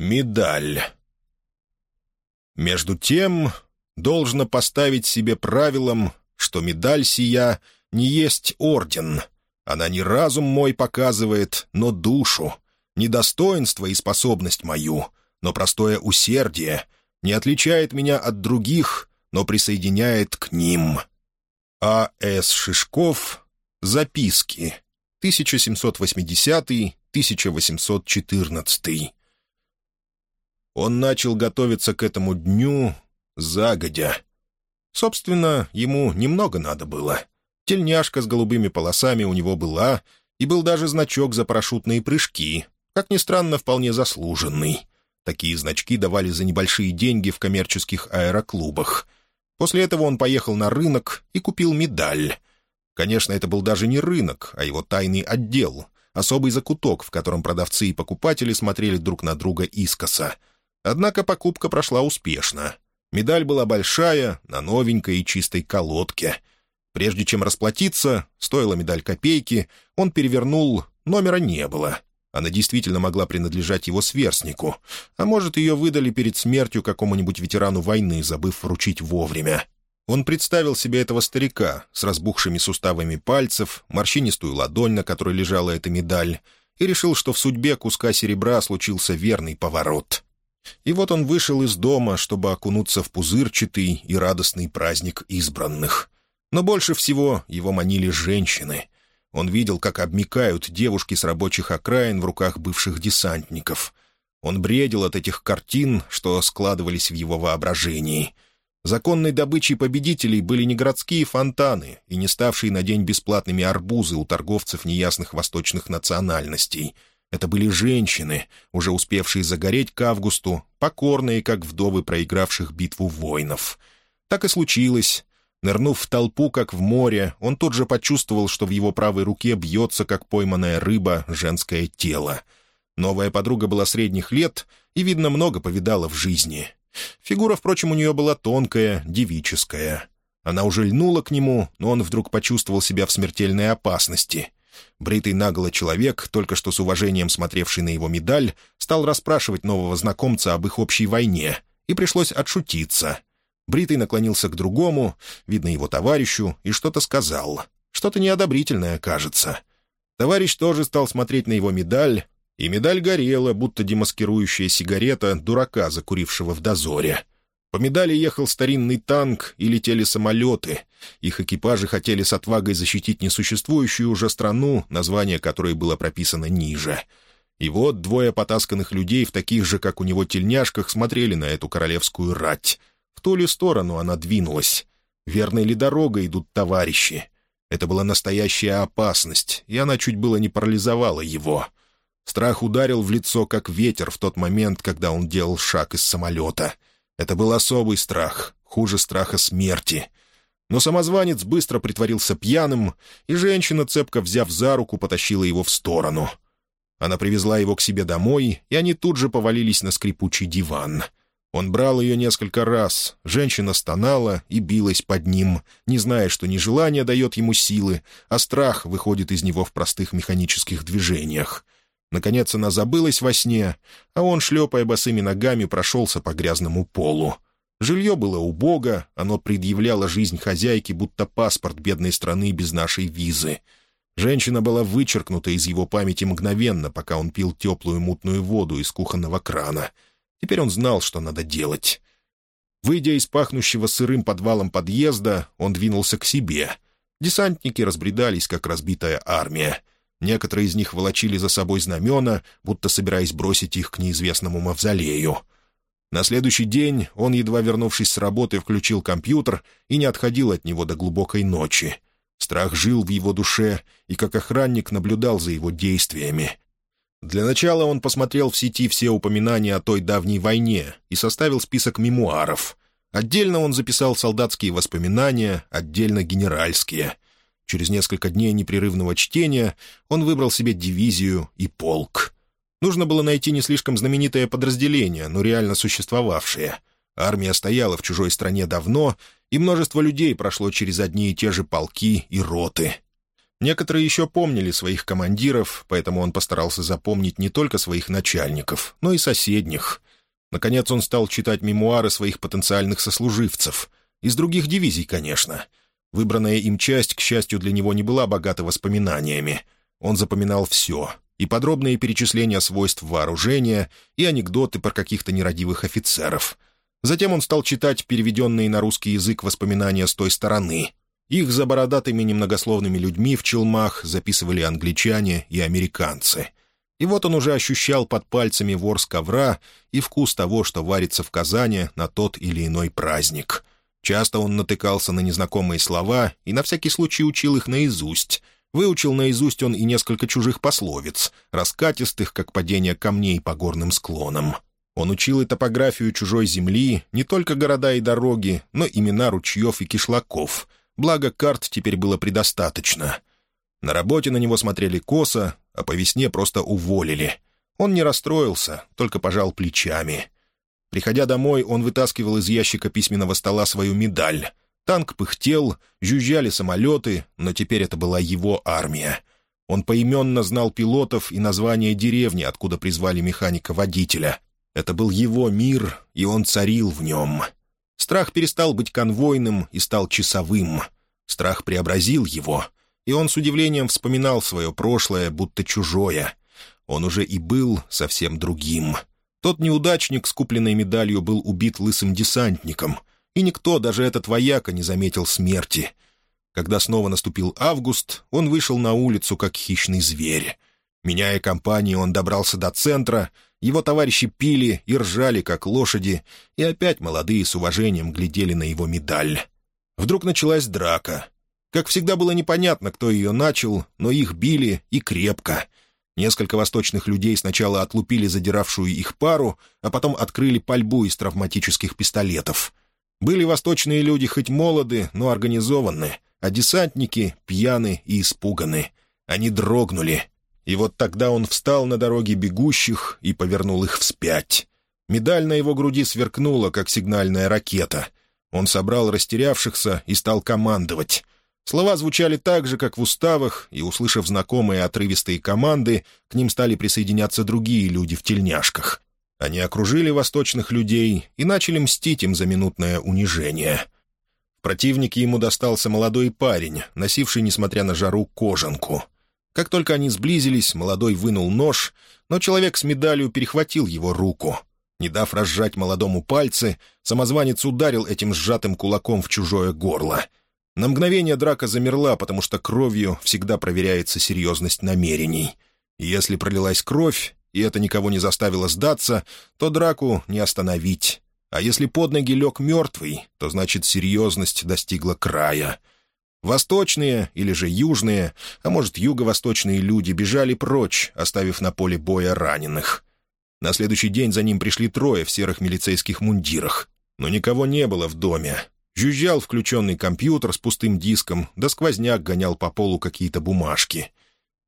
Медаль. Между тем, должно поставить себе правилом, что медаль сия не есть орден. Она не разум мой показывает, но душу, не достоинство и способность мою, но простое усердие, не отличает меня от других, но присоединяет к ним. А. С. Шишков. Записки. 1780-1814. Он начал готовиться к этому дню загодя. Собственно, ему немного надо было. Тельняшка с голубыми полосами у него была, и был даже значок за парашютные прыжки, как ни странно, вполне заслуженный. Такие значки давали за небольшие деньги в коммерческих аэроклубах. После этого он поехал на рынок и купил медаль. Конечно, это был даже не рынок, а его тайный отдел, особый закуток, в котором продавцы и покупатели смотрели друг на друга искоса. Однако покупка прошла успешно. Медаль была большая, на новенькой и чистой колодке. Прежде чем расплатиться, стоила медаль копейки, он перевернул, номера не было. Она действительно могла принадлежать его сверстнику, а может, ее выдали перед смертью какому-нибудь ветерану войны, забыв вручить вовремя. Он представил себе этого старика с разбухшими суставами пальцев, морщинистую ладонь, на которой лежала эта медаль, и решил, что в судьбе куска серебра случился верный поворот. И вот он вышел из дома, чтобы окунуться в пузырчатый и радостный праздник избранных. Но больше всего его манили женщины. Он видел, как обмикают девушки с рабочих окраин в руках бывших десантников. Он бредил от этих картин, что складывались в его воображении. Законной добычей победителей были не городские фонтаны и не ставшие на день бесплатными арбузы у торговцев неясных восточных национальностей — это были женщины, уже успевшие загореть к августу, покорные, как вдовы проигравших битву воинов. Так и случилось. Нырнув в толпу, как в море, он тут же почувствовал, что в его правой руке бьется, как пойманная рыба, женское тело. Новая подруга была средних лет и, видно, много повидала в жизни. Фигура, впрочем, у нее была тонкая, девическая. Она уже льнула к нему, но он вдруг почувствовал себя в смертельной опасности — Бритый наголо человек, только что с уважением смотревший на его медаль, стал расспрашивать нового знакомца об их общей войне, и пришлось отшутиться. Бритый наклонился к другому, видно его товарищу, и что-то сказал. Что-то неодобрительное, кажется. Товарищ тоже стал смотреть на его медаль, и медаль горела, будто демаскирующая сигарета дурака, закурившего в дозоре. По медали ехал старинный танк и летели самолеты. Их экипажи хотели с отвагой защитить несуществующую уже страну, название которой было прописано ниже. И вот двое потасканных людей в таких же, как у него, тельняшках смотрели на эту королевскую рать. В ту ли сторону она двинулась? Верной ли дорогой идут товарищи? Это была настоящая опасность, и она чуть было не парализовала его. Страх ударил в лицо, как ветер в тот момент, когда он делал шаг из самолета — это был особый страх, хуже страха смерти. Но самозванец быстро притворился пьяным, и женщина, цепко взяв за руку, потащила его в сторону. Она привезла его к себе домой, и они тут же повалились на скрипучий диван. Он брал ее несколько раз, женщина стонала и билась под ним, не зная, что нежелание дает ему силы, а страх выходит из него в простых механических движениях — Наконец она забылась во сне, а он, шлепая босыми ногами, прошелся по грязному полу. Жилье было убого, оно предъявляло жизнь хозяйки, будто паспорт бедной страны без нашей визы. Женщина была вычеркнута из его памяти мгновенно, пока он пил теплую мутную воду из кухонного крана. Теперь он знал, что надо делать. Выйдя из пахнущего сырым подвалом подъезда, он двинулся к себе. Десантники разбредались, как разбитая армия. Некоторые из них волочили за собой знамена, будто собираясь бросить их к неизвестному мавзолею. На следующий день он, едва вернувшись с работы, включил компьютер и не отходил от него до глубокой ночи. Страх жил в его душе и как охранник наблюдал за его действиями. Для начала он посмотрел в сети все упоминания о той давней войне и составил список мемуаров. Отдельно он записал солдатские воспоминания, отдельно генеральские — Через несколько дней непрерывного чтения он выбрал себе дивизию и полк. Нужно было найти не слишком знаменитое подразделение, но реально существовавшее. Армия стояла в чужой стране давно, и множество людей прошло через одни и те же полки и роты. Некоторые еще помнили своих командиров, поэтому он постарался запомнить не только своих начальников, но и соседних. Наконец он стал читать мемуары своих потенциальных сослуживцев. Из других дивизий, конечно. Выбранная им часть, к счастью, для него не была богата воспоминаниями. Он запоминал все. И подробные перечисления свойств вооружения, и анекдоты про каких-то нерадивых офицеров. Затем он стал читать переведенные на русский язык воспоминания с той стороны, их за бородатыми немногословными людьми в челмах записывали англичане и американцы. И вот он уже ощущал под пальцами ворс ковра и вкус того, что варится в Казани на тот или иной праздник. Часто он натыкался на незнакомые слова и на всякий случай учил их наизусть. Выучил наизусть он и несколько чужих пословиц, раскатистых, как падение камней по горным склонам. Он учил и топографию чужой земли, не только города и дороги, но имена ручьев и кишлаков — Благо, карт теперь было предостаточно. На работе на него смотрели косо, а по весне просто уволили. Он не расстроился, только пожал плечами. Приходя домой, он вытаскивал из ящика письменного стола свою медаль. Танк пыхтел, жужжали самолеты, но теперь это была его армия. Он поименно знал пилотов и название деревни, откуда призвали механика-водителя. Это был его мир, и он царил в нем. Страх перестал быть конвойным и стал часовым. Страх преобразил его, и он с удивлением вспоминал свое прошлое, будто чужое. Он уже и был совсем другим. Тот неудачник с купленной медалью был убит лысым десантником, и никто, даже этот вояка, не заметил смерти. Когда снова наступил август, он вышел на улицу, как хищный зверь. Меняя компанию, он добрался до центра — его товарищи пили и ржали, как лошади, и опять молодые с уважением глядели на его медаль. Вдруг началась драка. Как всегда было непонятно, кто ее начал, но их били и крепко. Несколько восточных людей сначала отлупили задиравшую их пару, а потом открыли пальбу из травматических пистолетов. Были восточные люди хоть молоды, но организованы, а десантники пьяны и испуганы. Они дрогнули, и вот тогда он встал на дороге бегущих и повернул их вспять. Медаль на его груди сверкнула, как сигнальная ракета. Он собрал растерявшихся и стал командовать. Слова звучали так же, как в уставах, и, услышав знакомые отрывистые команды, к ним стали присоединяться другие люди в тельняшках. Они окружили восточных людей и начали мстить им за минутное унижение. В противнике ему достался молодой парень, носивший, несмотря на жару, кожанку — как только они сблизились, молодой вынул нож, но человек с медалью перехватил его руку. Не дав разжать молодому пальцы, самозванец ударил этим сжатым кулаком в чужое горло. На мгновение драка замерла, потому что кровью всегда проверяется серьезность намерений. И если пролилась кровь, и это никого не заставило сдаться, то драку не остановить. А если под ноги лег мертвый, то значит серьезность достигла края — Восточные или же южные, а может, юго-восточные люди бежали прочь, оставив на поле боя раненых. На следующий день за ним пришли трое в серых милицейских мундирах. Но никого не было в доме. Жужжал включенный компьютер с пустым диском, да сквозняк гонял по полу какие-то бумажки.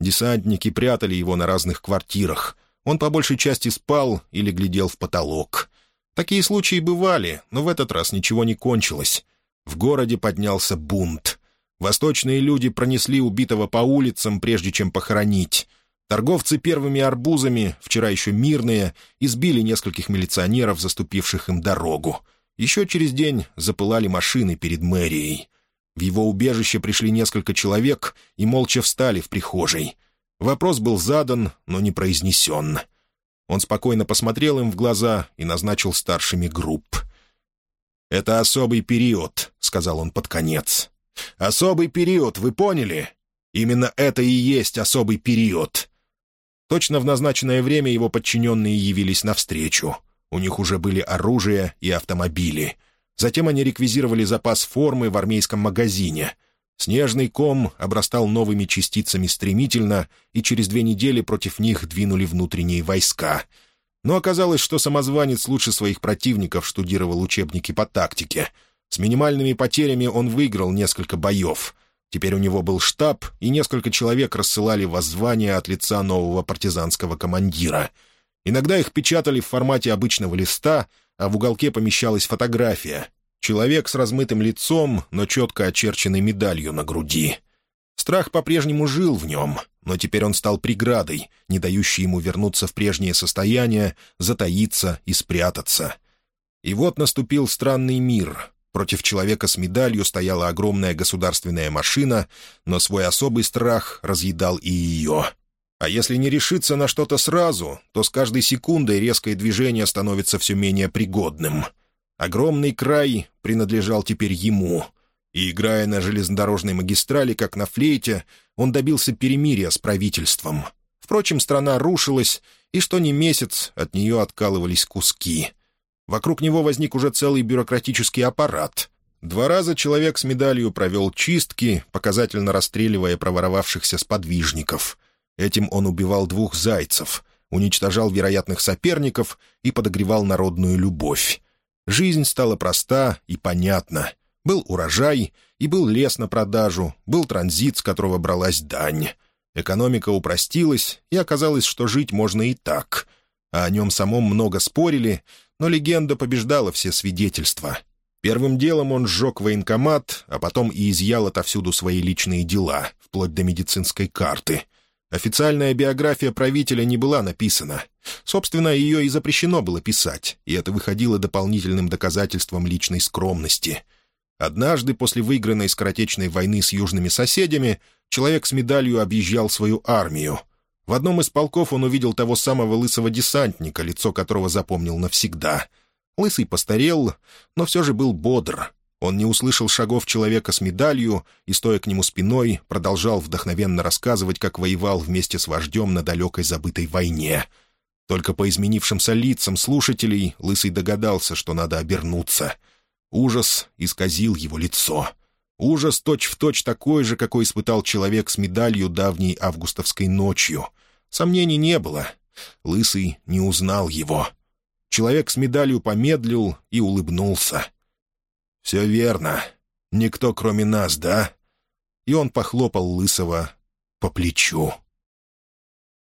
Десантники прятали его на разных квартирах. Он по большей части спал или глядел в потолок. Такие случаи бывали, но в этот раз ничего не кончилось. В городе поднялся бунт. Восточные люди пронесли убитого по улицам, прежде чем похоронить. Торговцы первыми арбузами, вчера еще мирные, избили нескольких милиционеров, заступивших им дорогу. Еще через день запылали машины перед мэрией. В его убежище пришли несколько человек и молча встали в прихожей. Вопрос был задан, но не произнесен. Он спокойно посмотрел им в глаза и назначил старшими групп. «Это особый период», — сказал он под конец. Особый период, вы поняли? Именно это и есть особый период. Точно в назначенное время его подчиненные явились навстречу. У них уже были оружие и автомобили. Затем они реквизировали запас формы в армейском магазине. Снежный ком обрастал новыми частицами стремительно, и через две недели против них двинули внутренние войска. Но оказалось, что самозванец лучше своих противников штудировал учебники по тактике — с минимальными потерями он выиграл несколько боев. Теперь у него был штаб, и несколько человек рассылали воззвания от лица нового партизанского командира. Иногда их печатали в формате обычного листа, а в уголке помещалась фотография. Человек с размытым лицом, но четко очерченной медалью на груди. Страх по-прежнему жил в нем, но теперь он стал преградой, не дающей ему вернуться в прежнее состояние, затаиться и спрятаться. И вот наступил странный мир. Против человека с медалью стояла огромная государственная машина, но свой особый страх разъедал и ее. А если не решиться на что-то сразу, то с каждой секундой резкое движение становится все менее пригодным. Огромный край принадлежал теперь ему — и, играя на железнодорожной магистрали, как на флейте, он добился перемирия с правительством. Впрочем, страна рушилась, и что ни месяц от нее откалывались куски. Вокруг него возник уже целый бюрократический аппарат. Два раза человек с медалью провел чистки, показательно расстреливая проворовавшихся сподвижников. Этим он убивал двух зайцев, уничтожал вероятных соперников и подогревал народную любовь. Жизнь стала проста и понятна — был урожай, и был лес на продажу, был транзит, с которого бралась дань. Экономика упростилась, и оказалось, что жить можно и так. А о нем самом много спорили, но легенда побеждала все свидетельства. Первым делом он сжег военкомат, а потом и изъял отовсюду свои личные дела, вплоть до медицинской карты. Официальная биография правителя не была написана. Собственно, ее и запрещено было писать, и это выходило дополнительным доказательством личной скромности — Однажды, после выигранной скоротечной войны с южными соседями, человек с медалью объезжал свою армию. В одном из полков он увидел того самого лысого десантника, лицо которого запомнил навсегда. Лысый постарел, но все же был бодр. Он не услышал шагов человека с медалью и, стоя к нему спиной, продолжал вдохновенно рассказывать, как воевал вместе с вождем на далекой забытой войне. Только по изменившимся лицам слушателей Лысый догадался, что надо обернуться — Ужас исказил его лицо. Ужас точь-в-точь точь такой же, какой испытал человек с медалью давней августовской ночью. Сомнений не было. Лысый не узнал его. Человек с медалью помедлил и улыбнулся. «Все верно. Никто, кроме нас, да?» И он похлопал Лысого по плечу.